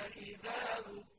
فَإِذَا